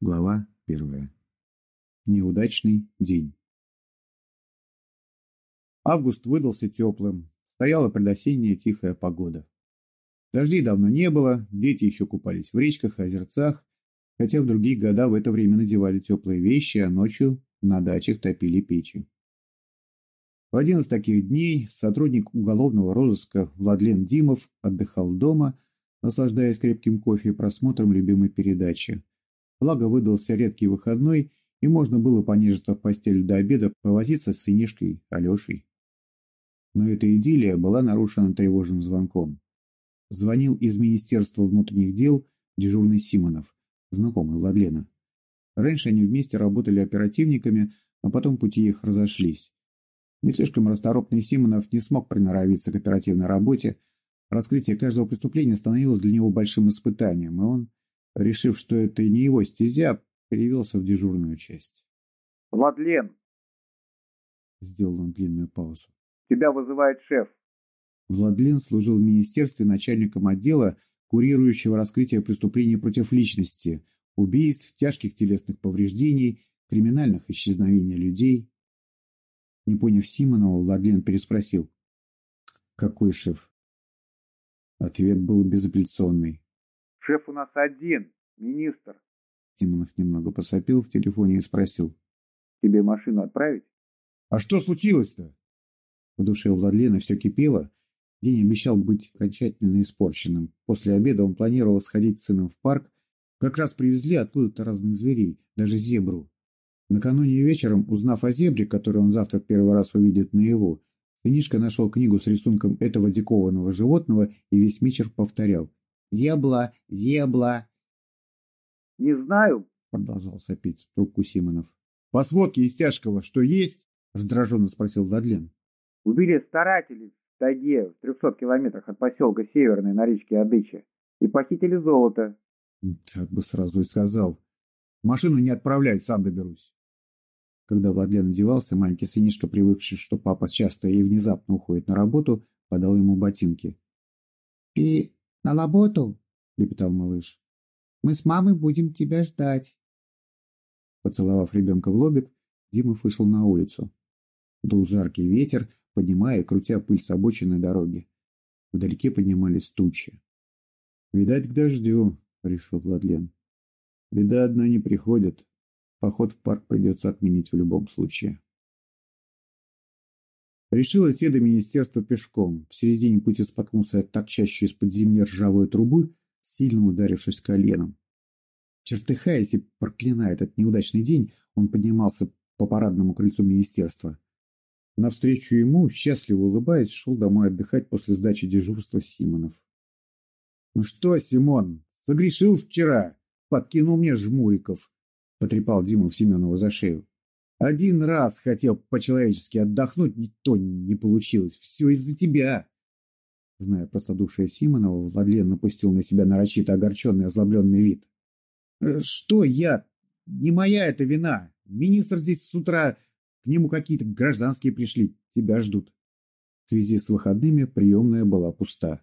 Глава первая. Неудачный день. Август выдался теплым. Стояла предосенняя тихая погода. Дождей давно не было, дети еще купались в речках и озерцах, хотя в другие года в это время надевали теплые вещи, а ночью на дачах топили печи. В один из таких дней сотрудник уголовного розыска Владлен Димов отдыхал дома, наслаждаясь крепким кофе и просмотром любимой передачи – Благо выдался редкий выходной, и можно было понежиться в постель до обеда, повозиться с сынишкой Алешей. Но эта идиллия была нарушена тревожным звонком. Звонил из Министерства внутренних дел дежурный Симонов, знакомый Владлена. Раньше они вместе работали оперативниками, а потом пути их разошлись. Не слишком расторопный Симонов не смог приноровиться к оперативной работе. Раскрытие каждого преступления становилось для него большим испытанием, и он решив, что это не его стезя, перевелся в дежурную часть. «Владлен!» Сделал он длинную паузу. «Тебя вызывает шеф». Владлен служил в министерстве начальником отдела, курирующего раскрытие преступлений против личности, убийств, тяжких телесных повреждений, криминальных исчезновений людей. Не поняв Симонова, Владлен переспросил. «Какой шеф?» Ответ был безапелляционный. Шеф у нас один, министр. Симонов немного посопил в телефоне и спросил. Тебе машину отправить? А что случилось-то? В душе у Владлена все кипело. День обещал быть окончательно испорченным. После обеда он планировал сходить с сыном в парк. Как раз привезли откуда-то разных зверей, даже зебру. Накануне вечером, узнав о зебре, которую он завтра первый раз увидит наяву, сынишка нашел книгу с рисунком этого дикованного животного и весь вечер повторял Зебла, зебла. Не знаю, продолжал сопеть в трубку Симонов. По сводке из тяжкого что есть? раздраженно спросил Владлен. Убили старателей в тайге в трехсот километрах от поселка Северный на речке Адыча и похитили золото. Так бы сразу и сказал. Машину не отправляй, сам доберусь. Когда Владлен одевался, маленький сынишка, привыкший, что папа часто и внезапно уходит на работу, подал ему ботинки. «Ты «На работу!» — лепетал малыш. «Мы с мамой будем тебя ждать!» Поцеловав ребенка в лобик, Дима вышел на улицу. Дул жаркий ветер, поднимая и крутя пыль с обочины дороги. Вдалеке поднимались тучи. «Видать, к дождю», — решил Владлен. «Беда одна не приходит. Поход в парк придется отменить в любом случае». Решил идти до министерства пешком. В середине пути споткнулся от торчащей из-под земли ржавой трубы, сильно ударившись коленом. Чертыхаясь и проклиная этот неудачный день, он поднимался по парадному крыльцу министерства. Навстречу ему, счастливо улыбаясь, шел домой отдыхать после сдачи дежурства Симонов. «Ну что, Симон, согрешил вчера? Подкинул мне жмуриков!» — потрепал Диму Семенова за шею. Один раз хотел по-человечески отдохнуть, ни то не получилось. Все из-за тебя. Зная простодушие Симонова, Владлен напустил на себя нарочито огорченный озлобленный вид. «Э, «Что я? Не моя это вина. Министр здесь с утра, к нему какие-то гражданские пришли, тебя ждут». В связи с выходными приемная была пуста.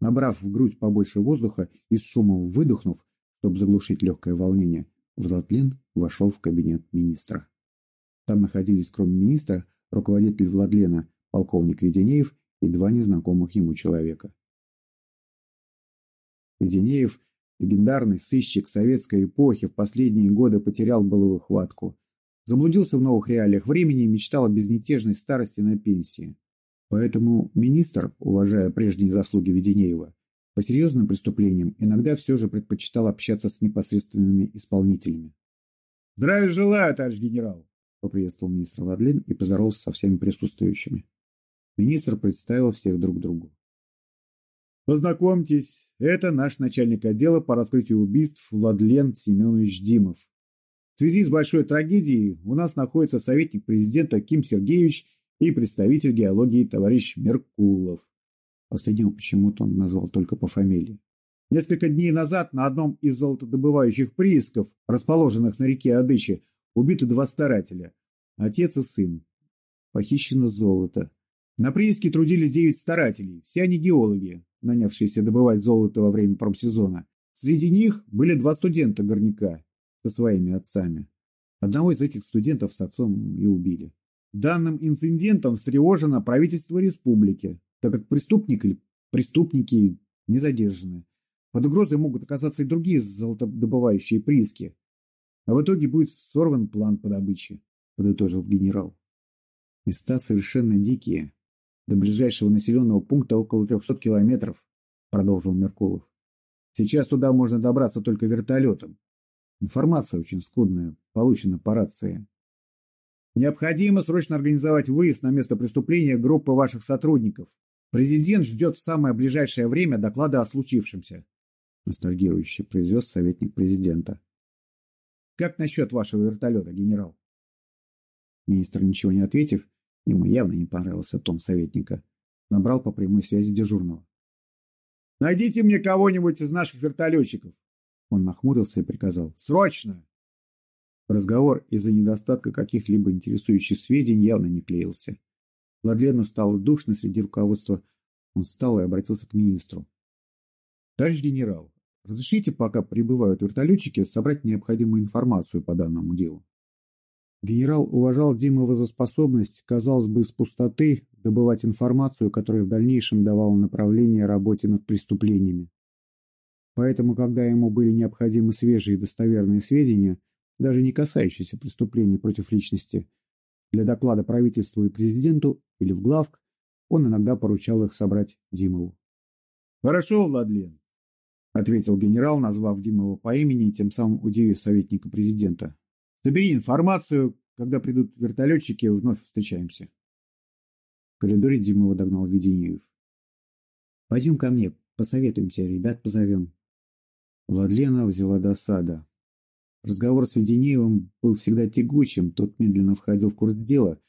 Набрав в грудь побольше воздуха и с шумом выдохнув, чтобы заглушить легкое волнение, Владлен вошел в кабинет министра. Там находились, кроме министра, руководитель Владлена, полковник Веденеев и два незнакомых ему человека. Веденеев, легендарный сыщик советской эпохи, в последние годы потерял былую хватку. Заблудился в новых реалиях времени и мечтал о безмятежной старости на пенсии. Поэтому министр, уважая прежние заслуги Веденеева, по серьезным преступлениям иногда все же предпочитал общаться с непосредственными исполнителями. «Здравия желаю, товарищ генерал!» — поприветствовал министр Владлин и поздоровался со всеми присутствующими. Министр представил всех друг другу. «Познакомьтесь, это наш начальник отдела по раскрытию убийств Владлен Семенович Димов. В связи с большой трагедией у нас находится советник президента Ким Сергеевич и представитель геологии товарищ Меркулов. Последнего почему-то он назвал только по фамилии. Несколько дней назад на одном из золотодобывающих приисков, расположенных на реке Адычи, убиты два старателя – отец и сын. Похищено золото. На прииске трудились девять старателей, все они геологи, нанявшиеся добывать золото во время промсезона. Среди них были два студента горняка. со своими отцами. Одного из этих студентов с отцом и убили. Данным инцидентом встревожено правительство республики, так как преступник или преступники не задержаны. Под угрозой могут оказаться и другие золотодобывающие прииски. А в итоге будет сорван план по добыче, подытожил генерал. Места совершенно дикие. До ближайшего населенного пункта около 300 километров, продолжил Меркулов. Сейчас туда можно добраться только вертолетом. Информация очень скудная, получена по рации. Необходимо срочно организовать выезд на место преступления группы ваших сотрудников. Президент ждет в самое ближайшее время доклада о случившемся. Ностальгирующе произвез советник президента. Как насчет вашего вертолета, генерал? Министр, ничего не ответив, ему явно не понравился тон советника, набрал по прямой связи дежурного. «Найдите мне кого-нибудь из наших вертолетчиков!» Он нахмурился и приказал. «Срочно!» Разговор из-за недостатка каких-либо интересующих сведений явно не клеился. Владлену стало душно среди руководства. Он встал и обратился к министру. «Товарищ генерал, разрешите, пока прибывают вертолетчики, собрать необходимую информацию по данному делу?» Генерал уважал Димова за способность, казалось бы, из пустоты добывать информацию, которая в дальнейшем давала направление работе над преступлениями. Поэтому, когда ему были необходимы свежие и достоверные сведения, даже не касающиеся преступлений против личности, для доклада правительству и президенту или в главк, он иногда поручал их собрать Димову. «Хорошо, Владлен», — ответил генерал, назвав Димова по имени и тем самым удивив советника президента. «Собери информацию, когда придут вертолетчики, вновь встречаемся». В коридоре Димова догнал Веденеев. «Пойдем ко мне, посоветуемся, ребят позовем». Владлена взяла досада. Разговор с Веденеевым был всегда тягучим, тот медленно входил в курс дела,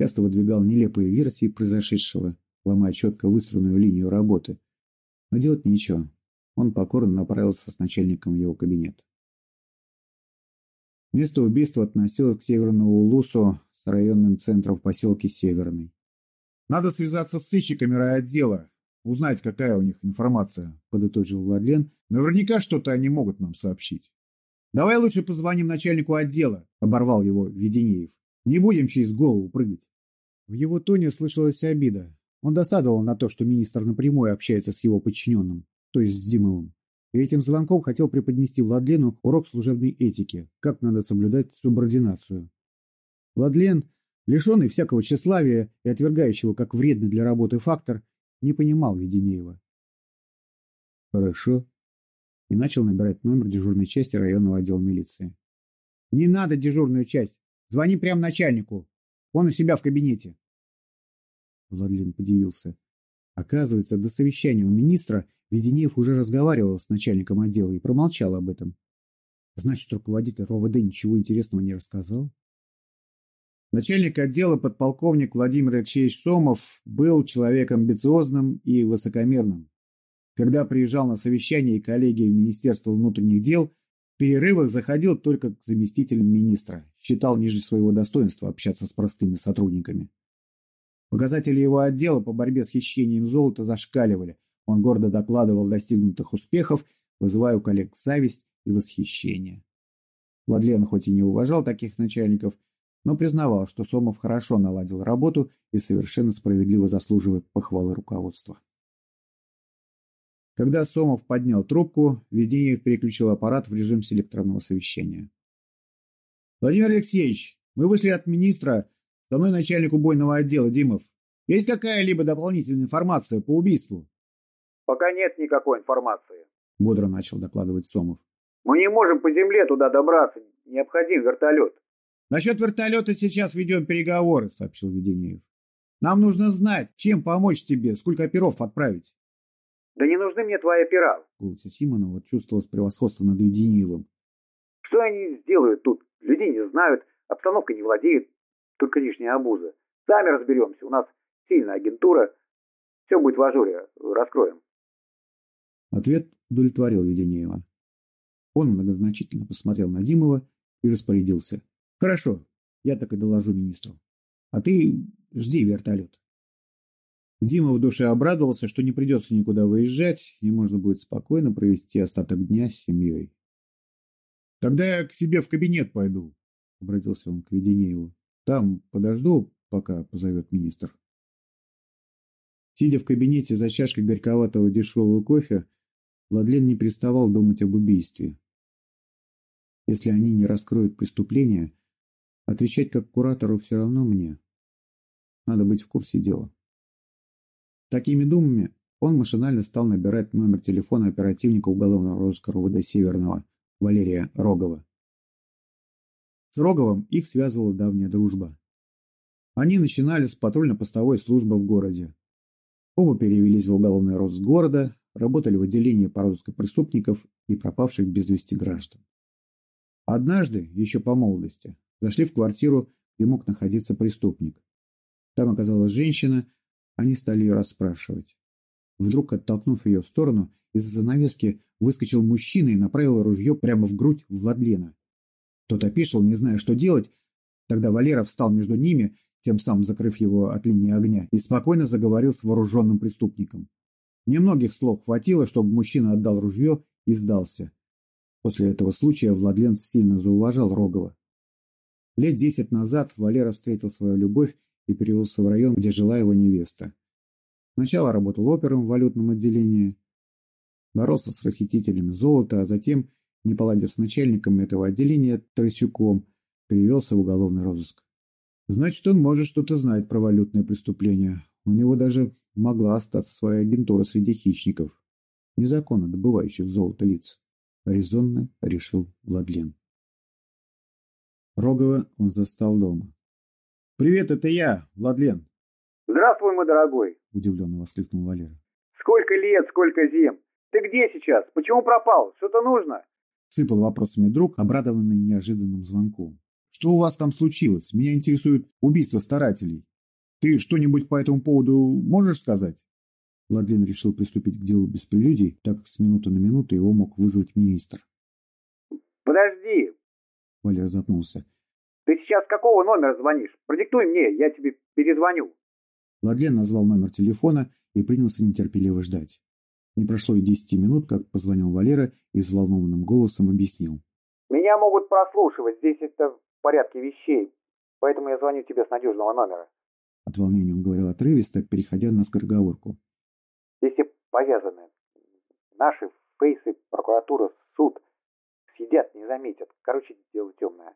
часто выдвигал нелепые версии произошедшего, ломая четко выстроенную линию работы. Но делать нечего. Он покорно направился с начальником в его кабинет. Место убийства относилось к Северному Улусу с районным центром в поселке Северный. «Надо связаться с сыщиками райотдела, узнать, какая у них информация», — подытожил Владлен. «Наверняка что-то они могут нам сообщить». «Давай лучше позвоним начальнику отдела», — оборвал его Веденеев. «Не будем через голову прыгать». В его тоне слышалась обида. Он досадовал на то, что министр напрямую общается с его подчиненным, то есть с Димовым. И этим звонком хотел преподнести Владлену урок служебной этики, как надо соблюдать субординацию. Владлен, лишенный всякого тщеславия и отвергающего как вредный для работы фактор, не понимал Веденеева. «Хорошо», и начал набирать номер дежурной части районного отдела милиции. «Не надо дежурную часть! Звони прямо начальнику! Он у себя в кабинете!» Владлен подивился. Оказывается, до совещания у министра Веденеев уже разговаривал с начальником отдела и промолчал об этом. Значит, руководитель РОВД ничего интересного не рассказал? Начальник отдела подполковник Владимир Алексеевич Сомов был человеком амбициозным и высокомерным. Когда приезжал на совещание коллегии Министерства внутренних дел, в перерывах заходил только к заместителям министра, считал ниже своего достоинства общаться с простыми сотрудниками. Показатели его отдела по борьбе с хищением золота зашкаливали. Он гордо докладывал достигнутых успехов, вызывая у коллег зависть и восхищение. Владлен хоть и не уважал таких начальников, но признавал, что Сомов хорошо наладил работу и совершенно справедливо заслуживает похвалы руководства. Когда Сомов поднял трубку, Веденеев переключил аппарат в режим селекторного совещания. «Владимир Алексеевич, мы вышли от министра, со мной начальник убойного отдела Димов. Есть какая-либо дополнительная информация по убийству?» «Пока нет никакой информации», — бодро начал докладывать Сомов. «Мы не можем по земле туда добраться, необходим вертолет». «Насчет вертолета сейчас ведем переговоры», — сообщил Веденеев. «Нам нужно знать, чем помочь тебе, сколько оперов отправить». Да не нужны мне твои опера. В голосе Симонова чувствовалось превосходство над Веденеевым. Что они сделают тут? Людей не знают, обстановка не владеет, только лишняя обуза. Сами разберемся, у нас сильная агентура. Все будет в ажуре, раскроем. Ответ удовлетворил Веденеева. Он многозначительно посмотрел на Димова и распорядился. «Хорошо, я так и доложу министру. А ты жди вертолет». Дима в душе обрадовался, что не придется никуда выезжать, и можно будет спокойно провести остаток дня с семьей. Тогда я к себе в кабинет пойду, — обратился он к Веденееву. Там подожду, пока позовет министр. Сидя в кабинете за чашкой горьковатого дешевого кофе, Владлен не переставал думать об убийстве. Если они не раскроют преступление, отвечать как куратору все равно мне. Надо быть в курсе дела. Такими думами он машинально стал набирать номер телефона оперативника уголовного розыска РУВД Северного Валерия Рогова. С Роговым их связывала давняя дружба. Они начинали с патрульно-постовой службы в городе. Оба перевелись в уголовный розыск города, работали в отделении по розыску преступников и пропавших без вести граждан. Однажды, еще по молодости, зашли в квартиру, где мог находиться преступник. Там оказалась женщина, они стали ее расспрашивать. Вдруг, оттолкнув ее в сторону, из-за занавески выскочил мужчина и направил ружье прямо в грудь Владлена. Тот опешил, не зная, что делать. Тогда Валера встал между ними, тем самым закрыв его от линии огня, и спокойно заговорил с вооруженным преступником. Немногих слов хватило, чтобы мужчина отдал ружье и сдался. После этого случая Владлен сильно зауважал Рогова. Лет десять назад Валера встретил свою любовь и перевелся в район, где жила его невеста. Сначала работал опером в валютном отделении, боролся с расхитителями золота, а затем, не поладив с начальником этого отделения Тросюком, перевелся в уголовный розыск. Значит, он может что-то знать про валютные преступления. У него даже могла остаться своя агентура среди хищников, незаконно добывающих золото лиц. Резонно решил Владлен. Рогова он застал дома. «Привет, это я, Владлен». «Здравствуй, мой дорогой», — удивленно воскликнул Валера. «Сколько лет, сколько зим! Ты где сейчас? Почему пропал? Что-то нужно?» Сыпал вопросами друг, обрадованный неожиданным звонком. «Что у вас там случилось? Меня интересует убийство старателей. Ты что-нибудь по этому поводу можешь сказать?» Владлен решил приступить к делу без прелюдий, так как с минуты на минуту его мог вызвать министр. «Подожди!» Валера запнулся. «Ты сейчас какого номера звонишь? Продиктуй мне, я тебе перезвоню». Владлен назвал номер телефона и принялся нетерпеливо ждать. Не прошло и десяти минут, как позвонил Валера и взволнованным голосом объяснил. «Меня могут прослушивать, здесь это в порядке вещей, поэтому я звоню тебе с надежного номера». От волнения он говорил отрывисто, переходя на скороговорку. Если повязаны наши фейсы, прокуратура, суд, съедят, не заметят. Короче, дело темное.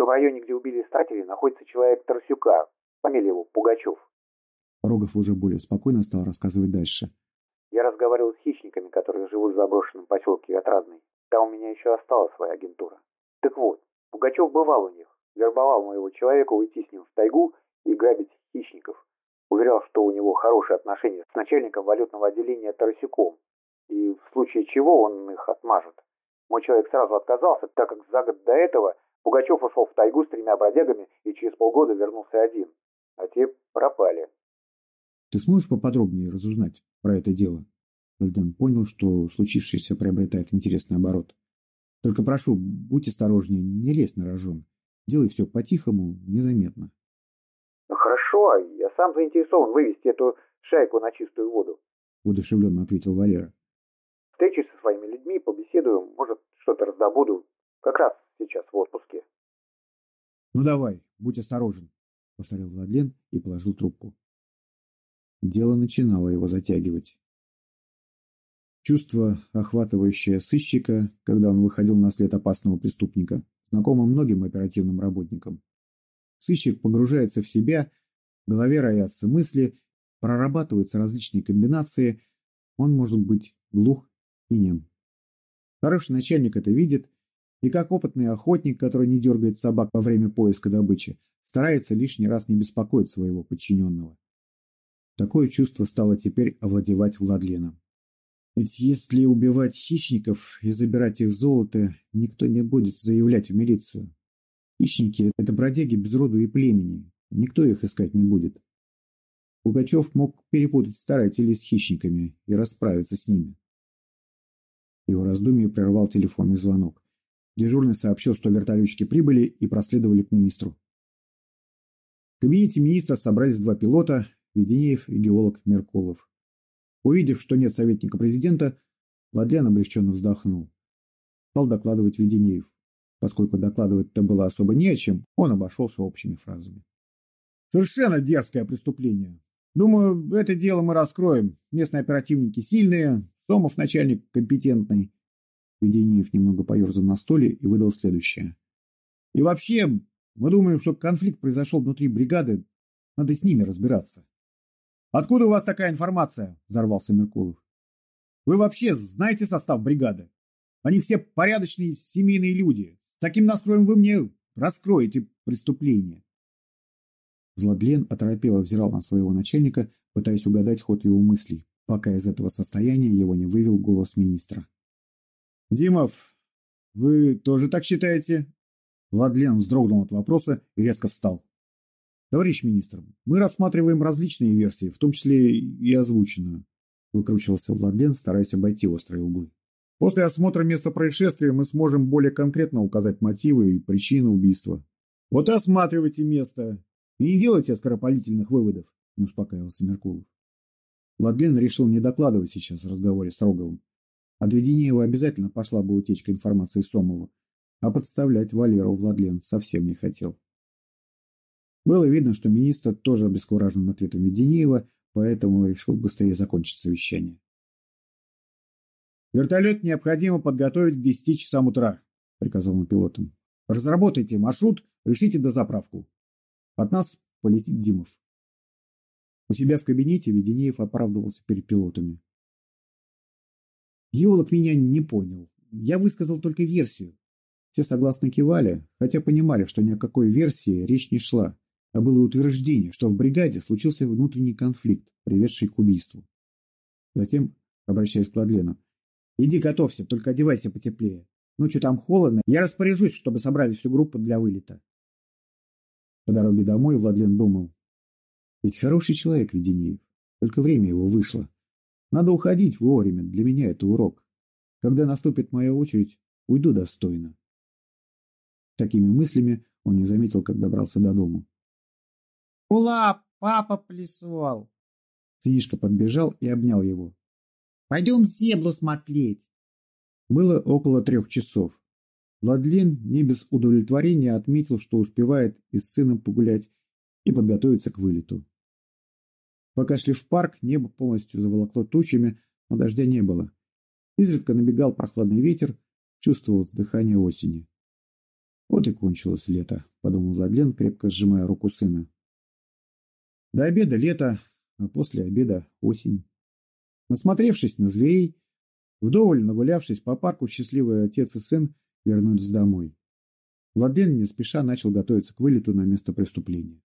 То в районе, где убили старателей, находится человек Тарасюка, фамилия его Пугачев. Рогов уже более спокойно стал рассказывать дальше. Я разговаривал с хищниками, которые живут в заброшенном поселке Отрадный. Там у меня еще осталась своя агентура. Так вот, Пугачев бывал у них, вербовал моего человека уйти с ним в тайгу и грабить хищников. Уверял, что у него хорошие отношения с начальником валютного отделения Тарасюком, и в случае чего он их отмажет. Мой человек сразу отказался, так как за год до этого Пугачев ушел в тайгу с тремя бродягами и через полгода вернулся один. А те пропали. Ты сможешь поподробнее разузнать про это дело? Эльден понял, что случившееся приобретает интересный оборот. Только прошу, будь осторожнее, не лезь на рожон. Делай все по-тихому, незаметно. Хорошо, я сам заинтересован вывести эту шайку на чистую воду. Удушевленно ответил Валера. Встречусь со своими людьми, побеседую, может, что-то раздобуду. Как раз сейчас в отпуске. Ну давай, будь осторожен, повторил Владлен и положил трубку. Дело начинало его затягивать. Чувство, охватывающее сыщика, когда он выходил на след опасного преступника, знакомо многим оперативным работникам. Сыщик погружается в себя, в голове роятся мысли, прорабатываются различные комбинации, он может быть глух и нем. Хороший начальник это видит, и как опытный охотник, который не дергает собак во время поиска добычи, старается лишний раз не беспокоить своего подчиненного. Такое чувство стало теперь овладевать Владленом. Ведь если убивать хищников и забирать их золото, никто не будет заявлять в милицию. Хищники – это бродяги без роду и племени. Никто их искать не будет. Пугачев мог перепутать старателей с хищниками и расправиться с ними. Его раздумье прервал телефонный звонок. Дежурный сообщил, что вертолетчики прибыли и проследовали к министру. В кабинете министра собрались два пилота, Веденеев и геолог Меркулов. Увидев, что нет советника президента, Владлен облегченно вздохнул. стал докладывать Веденеев. Поскольку докладывать-то было особо не о чем, он обошелся общими фразами. Совершенно дерзкое преступление. Думаю, это дело мы раскроем. Местные оперативники сильные, Сомов начальник компетентный. Веденеев немного поерзал на столе и выдал следующее. И вообще, мы думаем, что конфликт произошел внутри бригады. Надо с ними разбираться. Откуда у вас такая информация? Взорвался Меркулов. Вы вообще знаете состав бригады? Они все порядочные семейные люди. Таким настроем вы мне раскроете преступление. Владлен оторопело взирал на своего начальника, пытаясь угадать ход его мыслей, пока из этого состояния его не вывел голос министра. «Димов, вы тоже так считаете?» Владлен вздрогнул от вопроса и резко встал. «Товарищ министр, мы рассматриваем различные версии, в том числе и озвученную», выкручивался Владлен, стараясь обойти острые углы. «После осмотра места происшествия мы сможем более конкретно указать мотивы и причины убийства. Вот и осматривайте место, и не делайте скоропалительных выводов, не успокаивался Меркулов. Владлен решил не докладывать сейчас в разговоре с Роговым. От Веденеева обязательно пошла бы утечка информации Сомову, а подставлять Валеру Владлен совсем не хотел. Было видно, что министр тоже обескуражен ответом Веденеева, поэтому решил быстрее закончить совещание. «Вертолет необходимо подготовить к 10 часам утра», — приказал он пилотам. «Разработайте маршрут, решите дозаправку. От нас полетит Димов. У себя в кабинете Веденеев оправдывался перед пилотами. Геолог меня не понял. Я высказал только версию. Все согласно кивали, хотя понимали, что ни о какой версии речь не шла, а было утверждение, что в бригаде случился внутренний конфликт, приведший к убийству. Затем, обращаясь к Владлену, «Иди готовься, только одевайся потеплее. Ночью там холодно, я распоряжусь, чтобы собрали всю группу для вылета». По дороге домой Владлен думал. Ведь хороший человек Веденеев. Только время его вышло. Надо уходить вовремя. Для меня это урок. Когда наступит моя очередь, уйду достойно. Такими мыслями он не заметил, как добрался до дома. «Ула, папа плясал!» Сынишка подбежал и обнял его. «Пойдем зеблу смотреть!» Было около трех часов. Владлен не без удовлетворения отметил, что успевает и с сыном погулять, и подготовиться к вылету. Пока шли в парк, небо полностью заволокло тучами, но дождя не было. Изредка набегал прохладный ветер, чувствовалось дыхание осени. Вот и кончилось лето, подумал Владлен, крепко сжимая руку сына. До обеда лето, а после обеда осень. Насмотревшись на зверей, вдоволь нагулявшись по парку, счастливый отец и сын вернулись домой. Владлен не спеша начал готовиться к вылету на место преступления.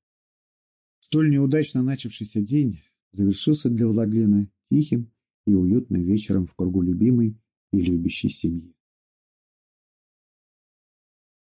Столь неудачно начавшийся день завершился для Владлена тихим и уютным вечером в кругу любимой и любящей семьи.